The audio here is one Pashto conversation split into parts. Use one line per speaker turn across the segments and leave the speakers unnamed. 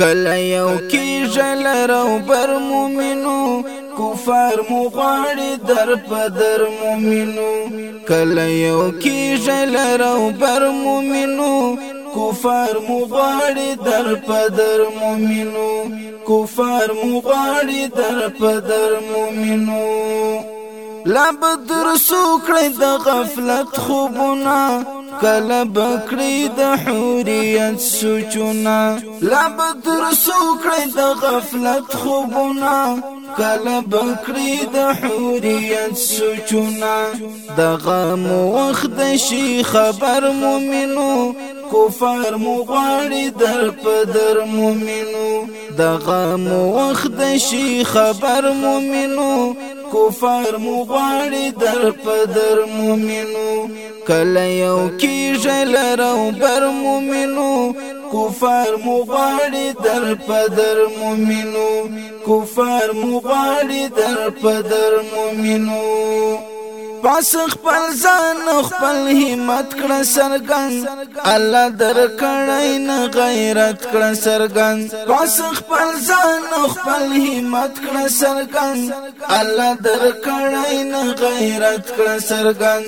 کله یو کې ژل رو بر مومنو کفار مو غاړي در په در مومنو کله یو کې ژل رو بر مومنو کفار مو غاړي در په در مومنو کفار مو غاړي در په در مومنو لا بدر سو کړی د غفلت خوبونه کله بکړی د حوریت سوچونه لا بدر سو کړی د غفلت خوبونه کله بکړی د حوریت سوچونه د غم وخت شي خبر مومنو کفر مو غواړي در په در مومنو د غم وخت شي خبر مومنو کفار مو غواړي در په در مومنو کله یو کیږي لرو بر مومنو کفار مو غواړي در په در مومنو کفار مو غواړي در په در مومنو پس خپل ځان خپل همت کړه سرګن الله در کړای نه غیرت کړه سرګن پس خپل ځان خپل همت کړه سرګن الله در کړای نه غیرت کړه سرګن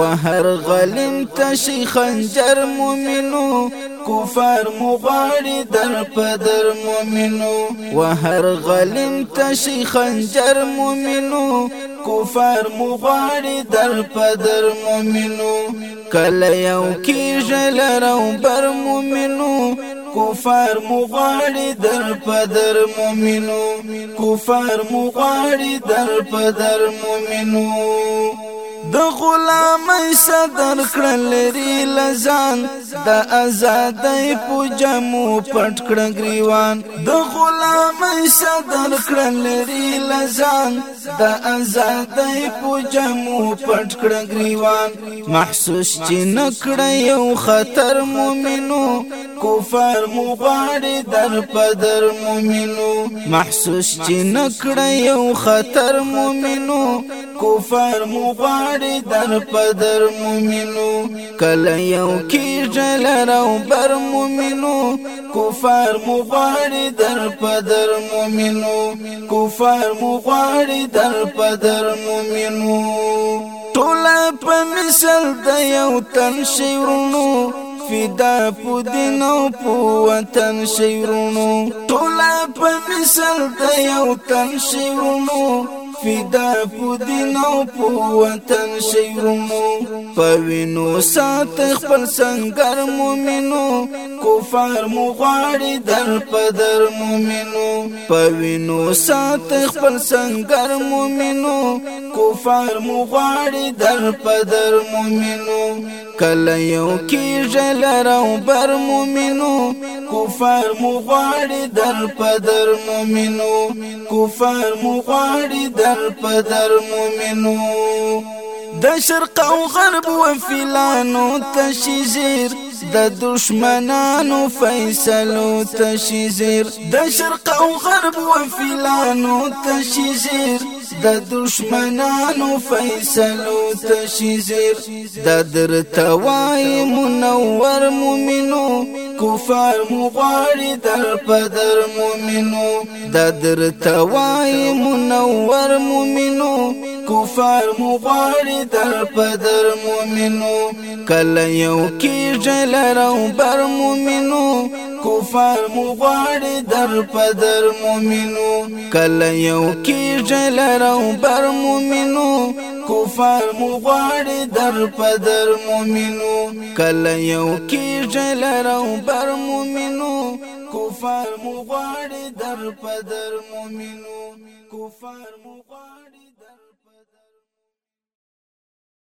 وهر غلم تشي خنجر مومنو کفر مغاری در پدر مومنو و هر غلم تشی خنجر مومنو کفر مغاری در پدر مومنو کله یو کی جل رو بر مومنو کفر مغاری در پدر مومنو کفر مغاری در پدر مومنو د غلامۍ صدر کړل لري لزان د آزادۍ پوجمو پټ کړ غریوان د غلامۍ صدر کړل لري لزان د آزادۍ پوجمو پټ کړ غریوان محسوس چې نکړ یو خطر مومنو کفر مو غاړي در پدر مومنو محسوس چې نکړه یو خطر مومنو کفر مو غاړي در پدر مومنو کله یو کې جل راو بر مومنو کفر مو غاړي در پدر مومنو کفر مو غاړي در پدر مومنو ټول په مثال د یو تن شیرونو فدا په دین او په وطن شیرونو ټول په مثال د یو تن شیرونو فدا پودین او په وطن شیرمو پوینو سات خپل سنگر مومنو کفار مو غاړي در پدر مومنو پوینو سات خپل سنگر مومنو کفار مو غاړي در پدر مومنو کله یو کې جل راو بر مومنو کفار مو غاړي در پدر مومنو کفار مو غاړي در در پدر مومنو د شرق او غرب و فلانو زیر د دشمنانو فیصلو تشي زیر د شرق او غرب و فیلانو تشي زیر د دشمنانو فیصلو تشي زیر د در توای منور مومنو کفار مغاری در پدر مومنو د در توای منور مومنو کفار مغاری در پدر مومنو کل یو کی جلر او بر مومنو کفار مغاری در پدر مومنو کل یو کی جلر او بر مومنو کفار مغاری در پدر مومنو کل یو کی جلر او بر مومنو کفار مغاری در پدر مومنو کفار مغاری